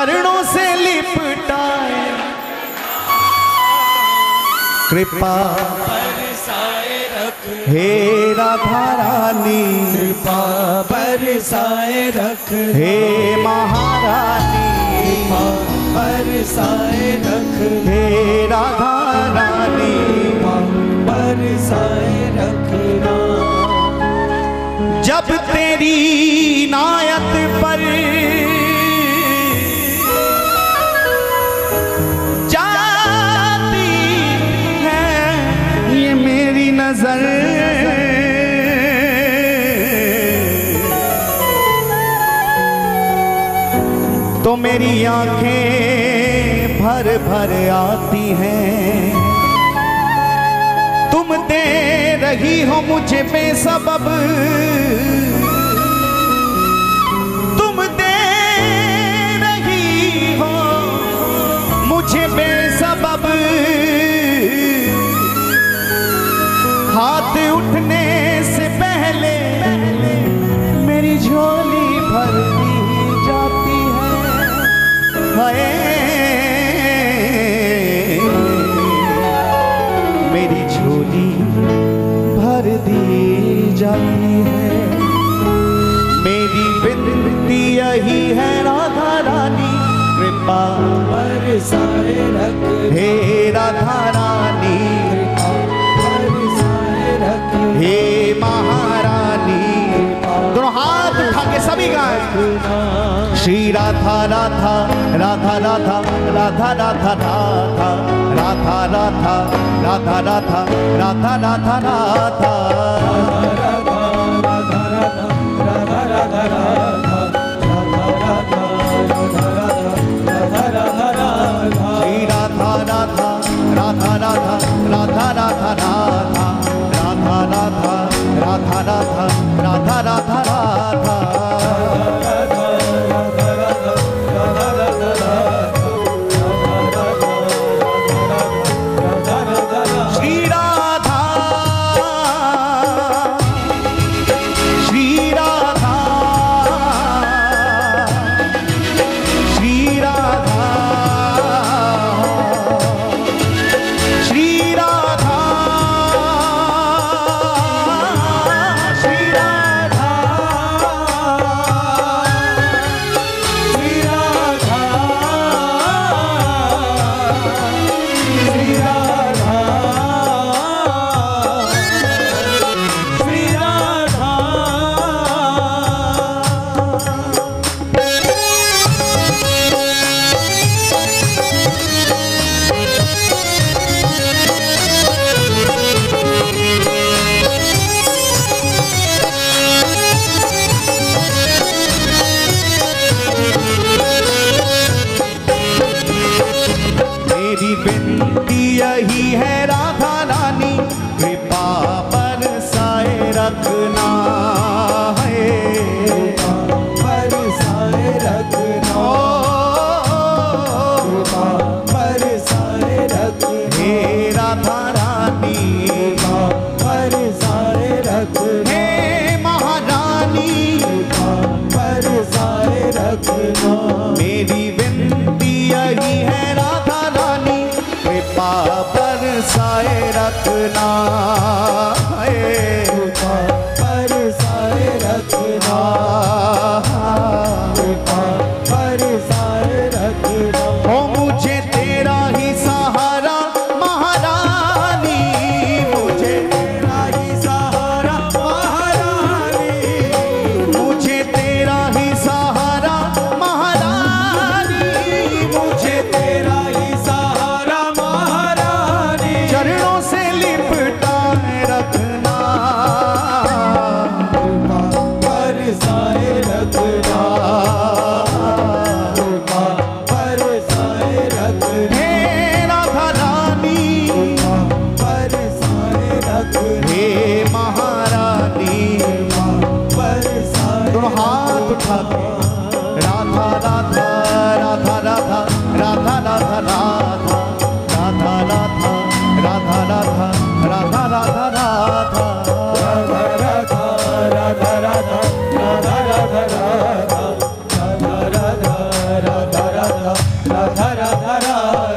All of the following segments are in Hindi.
चरणों से लिपटाए। कृपा हे राधा रानी। कृपा बरसाए रख। हे महारानी। बरसाए रख। हे राधा रानी। बरसाए रखना जब तेरी नायत पर तो मेरी आँखें भर भर आती हैं। तुम दे रही हो मुझे बेसबब। तुम दे रही हो मुझे बेसबब। हाथ उठने है। मेरी झोली भर दी जाती है। मेरी विनती यही है, राधा रानी, कृपा पर सारे रख। हे उठा के सभी गाए श्री राधा राधा राधा राधा राधा राधा राधा राधा राधा राधा राधा राधा राधा राधा श्री राधा राधा राधा राधा राधा राधा राधा राधा राधा राधा राधा open. राधा के राधा राधा राधा राधा राधा राधा राधा राधा राधा राधा राधा राधा राधा राधा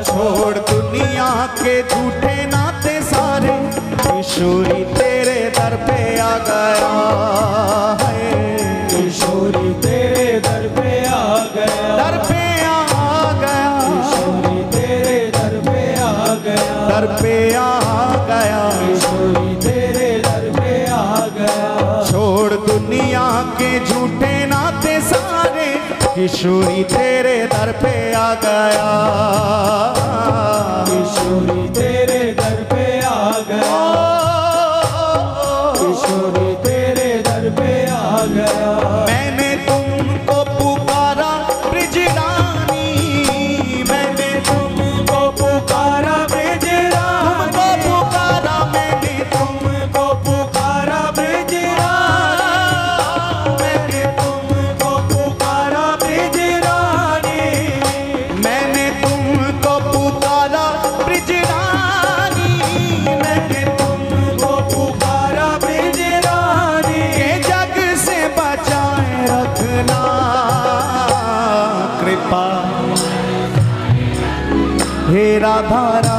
छोड़ दुनिया के झूठे नाते सारे किशोरी तेरे दर पे आ गया किशोरी तेरे दर पे आ गया किशोरी तेरे दर पे आ गया किशोरी ধারা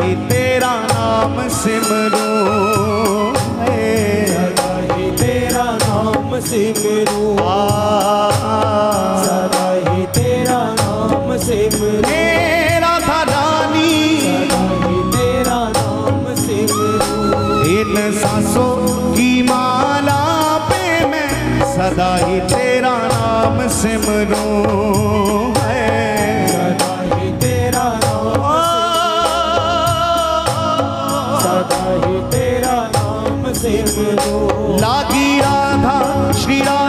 ही तेरा नाम सिमरूं। अदा ही तेरा नाम सिमरूं। आ से मिलो लागी राधा श्री राधा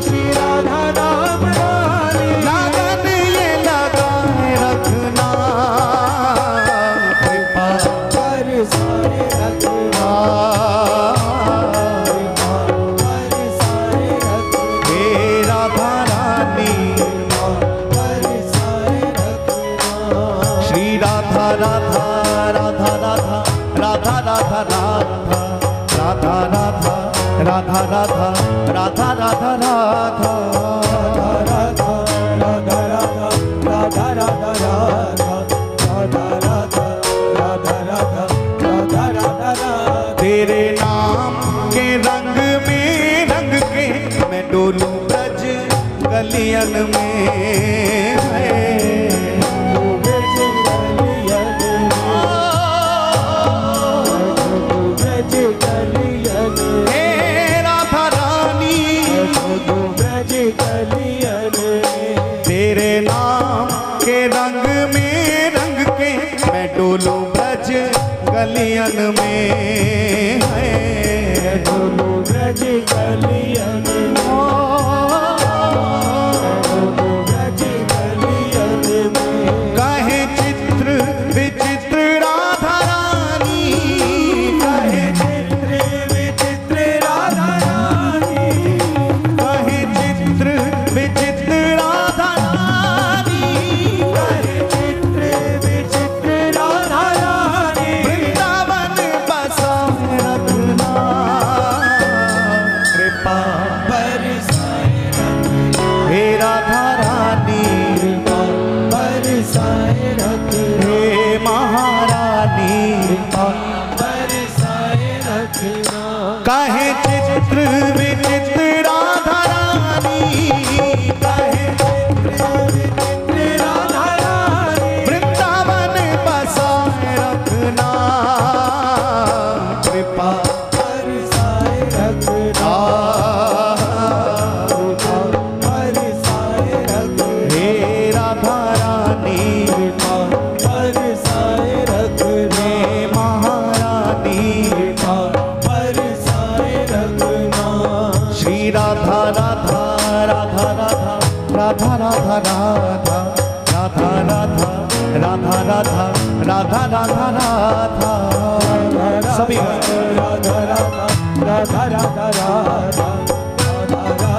Shira. राधा राधा। में। कलियन में राधा राधा राधा राधा राधा राधा राधा राधा राधा राधा राधा राधा राधा राधा सभी राधा राधा राधा राधा राधा राधा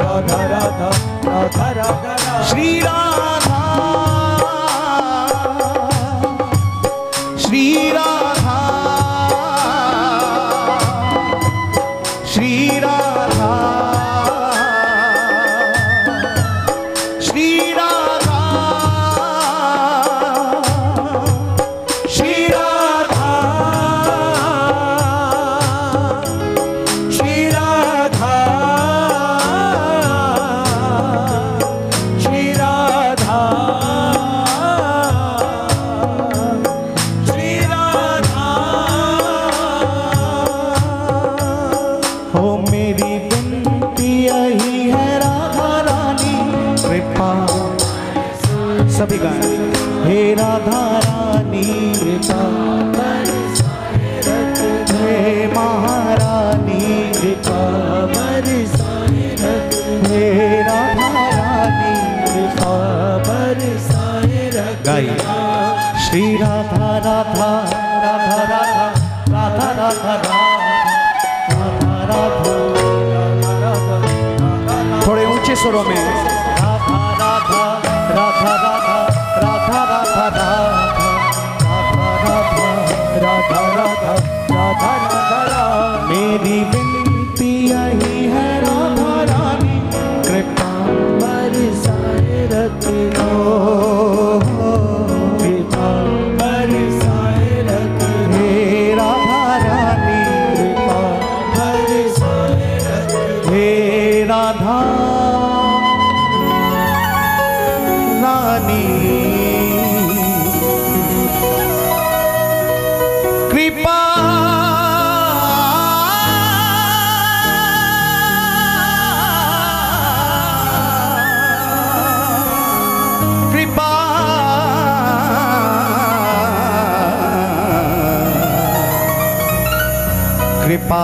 राधा राधा राधा राधा श्री राधा श्री राधा श्री राधा हो मेरी विनती यही है राधा रानी। कृपा। सभी गाए। हे राधा रानी, कृपा। हे महारानी, कृपा। हे राधा रानी, कृपा। गाइए। श्री राधा राधा राधा राधा राधा राधा राधा। स्वरों में। राधा राधा राधा राधा राधा राधा राधा राधा राधा राधा राधा राधा मेरी विनती कृपा